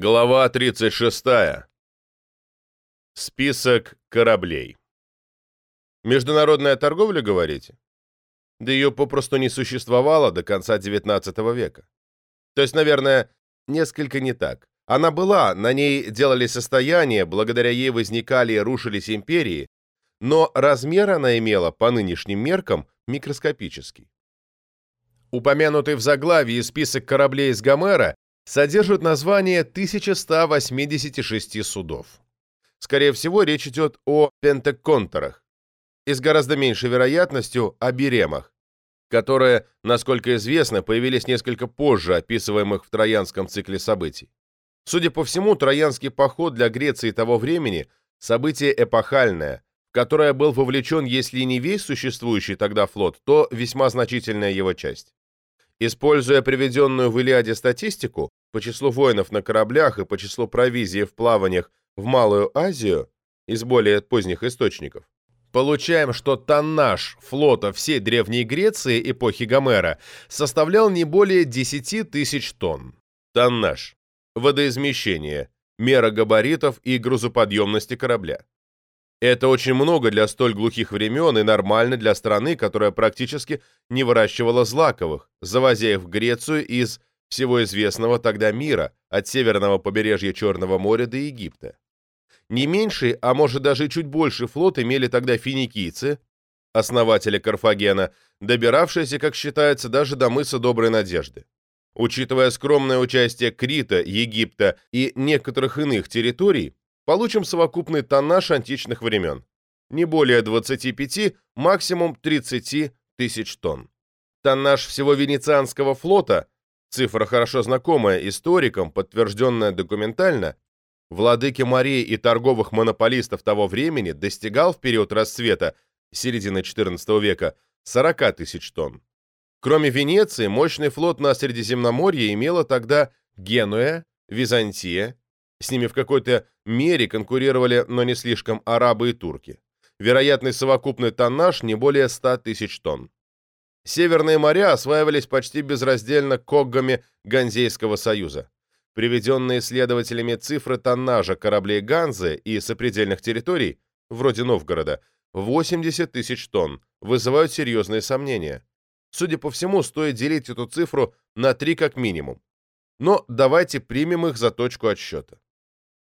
Глава 36. Список кораблей. Международная торговля, говорите? Да ее попросту не существовало до конца XIX века. То есть, наверное, несколько не так. Она была, на ней делали состояние, благодаря ей возникали и рушились империи, но размер она имела, по нынешним меркам, микроскопический. Упомянутый в заглавии список кораблей из Гомера содержит название 1186 судов. Скорее всего, речь идет о пентеконтерах и с гораздо меньшей вероятностью о биремах, которые, насколько известно, появились несколько позже описываемых в троянском цикле событий. Судя по всему, троянский поход для Греции того времени – событие эпохальное, в которое был вовлечен, если не весь существующий тогда флот, то весьма значительная его часть. Используя приведенную в Илиаде статистику по числу воинов на кораблях и по числу провизии в плаваниях в Малую Азию из более поздних источников, получаем, что тоннаж флота всей Древней Греции эпохи Гомера составлял не более 10 тысяч тонн. Тоннаж. Водоизмещение. Мера габаритов и грузоподъемности корабля. Это очень много для столь глухих времен и нормально для страны, которая практически не выращивала злаковых, завозя их в Грецию из всего известного тогда мира, от северного побережья Черного моря до Египта. Не меньший, а может даже чуть больше флот имели тогда финикийцы, основатели Карфагена, добиравшиеся, как считается, даже до мыса Доброй Надежды. Учитывая скромное участие Крита, Египта и некоторых иных территорий, получим совокупный тоннаж античных времен. Не более 25, максимум 30 тысяч тонн. Тоннаж всего Венецианского флота, цифра хорошо знакомая историкам, подтвержденная документально, владыки морей и торговых монополистов того времени достигал в период расцвета середины XIV века 40 тысяч тонн. Кроме Венеции, мощный флот на Средиземноморье имела тогда Генуя, Византия, с ними в какой-то мере конкурировали, но не слишком, арабы и турки. Вероятный совокупный тоннаж не более 100 тысяч тонн. Северные моря осваивались почти безраздельно коггами Ганзейского союза. Приведенные исследователями цифры тоннажа кораблей Ганзы и сопредельных территорий, вроде Новгорода, 80 тысяч тонн, вызывают серьезные сомнения. Судя по всему, стоит делить эту цифру на три как минимум. Но давайте примем их за точку отсчета.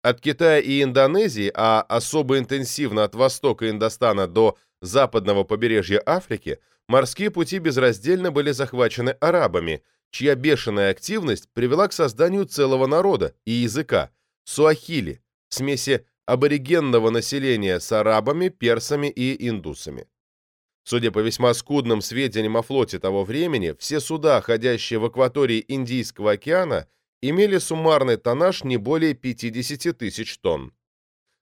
От Китая и Индонезии, а особо интенсивно от востока Индостана до западного побережья Африки, морские пути безраздельно были захвачены арабами, чья бешеная активность привела к созданию целого народа и языка – суахили, смеси аборигенного населения с арабами, персами и индусами. Судя по весьма скудным сведениям о флоте того времени, все суда, ходящие в акватории Индийского океана – имели суммарный тоннаж не более 50 тысяч тонн.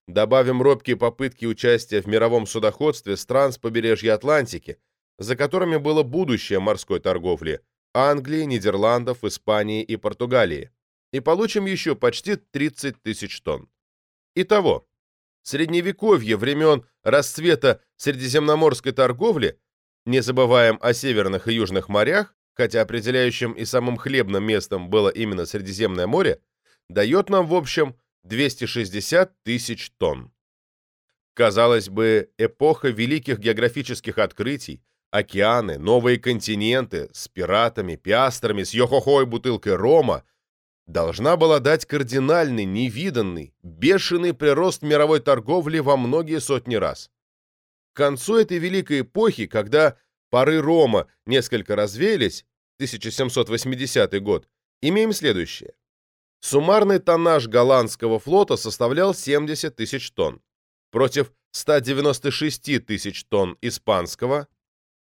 Добавим робкие попытки участия в мировом судоходстве стран с побережья Атлантики, за которыми было будущее морской торговли – Англии, Нидерландов, Испании и Португалии, и получим еще почти 30 тысяч тонн. Итого, средневековье времен расцвета средиземноморской торговли, не забываем о северных и южных морях, хотя определяющим и самым хлебным местом было именно Средиземное море, дает нам в общем 260 тысяч тонн. Казалось бы, эпоха великих географических открытий, океаны, новые континенты с пиратами, пиастрами, с йохохой бутылкой рома должна была дать кардинальный, невиданный, бешеный прирост мировой торговли во многие сотни раз. К концу этой великой эпохи, когда пары рома несколько развеялись, 1780 год, имеем следующее. Суммарный тоннаж голландского флота составлял 70 тысяч тонн, против 196 тысяч тонн испанского,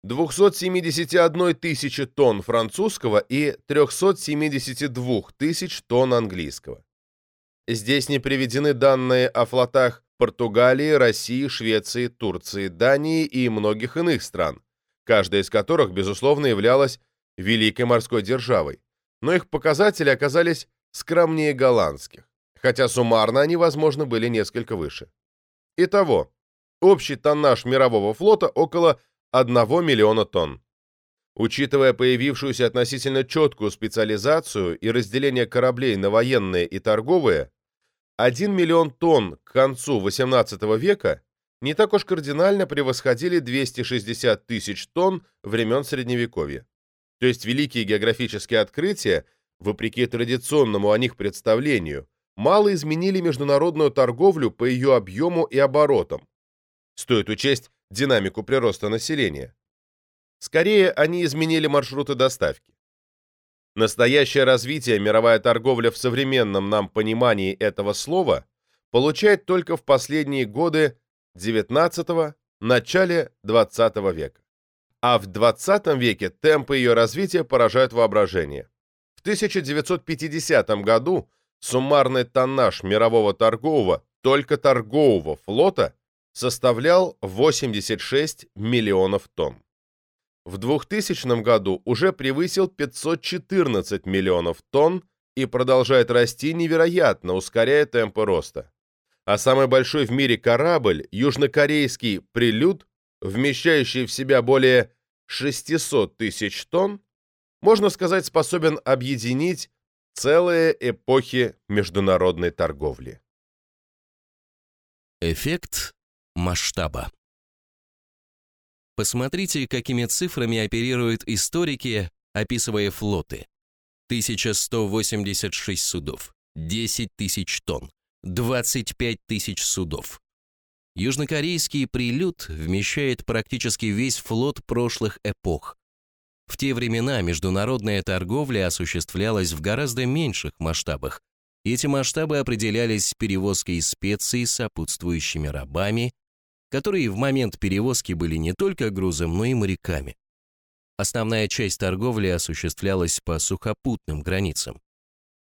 271 тысячи тонн французского и 372 тысяч тонн английского. Здесь не приведены данные о флотах Португалии, России, Швеции, Турции, Дании и многих иных стран, каждая из которых, безусловно, являлась великой морской державой, но их показатели оказались скромнее голландских, хотя суммарно они, возможно, были несколько выше. Итого, общий тоннаж мирового флота около 1 миллиона тонн. Учитывая появившуюся относительно четкую специализацию и разделение кораблей на военные и торговые, 1 миллион тонн к концу XVIII века не так уж кардинально превосходили 260 тысяч тонн времен Средневековья. То есть великие географические открытия, вопреки традиционному о них представлению, мало изменили международную торговлю по ее объему и оборотам. Стоит учесть динамику прироста населения. Скорее, они изменили маршруты доставки. Настоящее развитие мировая торговля в современном нам понимании этого слова получает только в последние годы XIX – начале XX века. А в XX веке темпы ее развития поражают воображение. В 1950 году суммарный тоннаж мирового торгового, только торгового флота составлял 86 миллионов тонн в 2000 году уже превысил 514 миллионов тонн и продолжает расти невероятно, ускоряя темпы роста. А самый большой в мире корабль, южнокорейский «Прилюд», вмещающий в себя более 600 тысяч тонн, можно сказать, способен объединить целые эпохи международной торговли. Эффект масштаба Посмотрите, какими цифрами оперируют историки, описывая флоты. 1186 судов, 10 тысяч тонн, 25 тысяч судов. Южнокорейский прилюд вмещает практически весь флот прошлых эпох. В те времена международная торговля осуществлялась в гораздо меньших масштабах. Эти масштабы определялись перевозкой специй, сопутствующими рабами, которые в момент перевозки были не только грузом, но и моряками. Основная часть торговли осуществлялась по сухопутным границам.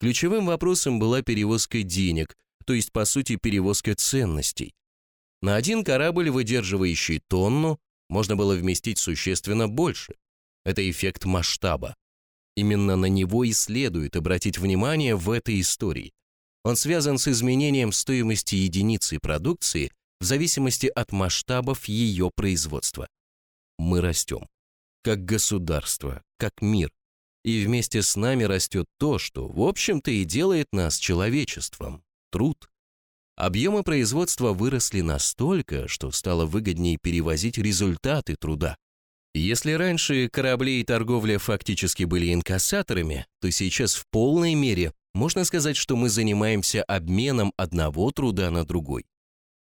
Ключевым вопросом была перевозка денег, то есть, по сути, перевозка ценностей. На один корабль, выдерживающий тонну, можно было вместить существенно больше. Это эффект масштаба. Именно на него и следует обратить внимание в этой истории. Он связан с изменением стоимости единицы продукции в зависимости от масштабов ее производства. Мы растем. Как государство, как мир. И вместе с нами растет то, что, в общем-то, и делает нас человечеством – труд. Объемы производства выросли настолько, что стало выгоднее перевозить результаты труда. Если раньше корабли и торговля фактически были инкассаторами, то сейчас в полной мере можно сказать, что мы занимаемся обменом одного труда на другой.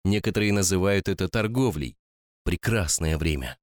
Некоторые называют это торговлей. Прекрасное время.